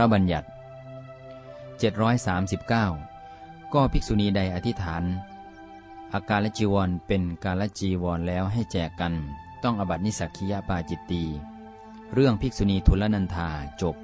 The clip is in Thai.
ระบัญญัติ 739 ก็ภิกษุณีใดอธิษฐาน อาการละจีวรเป็นการละจีวรแล้วให้แจกกัน ต้องอบัตินิสักคียปาจิตตี เรื่องภิกษุณีทุลนันธาจบ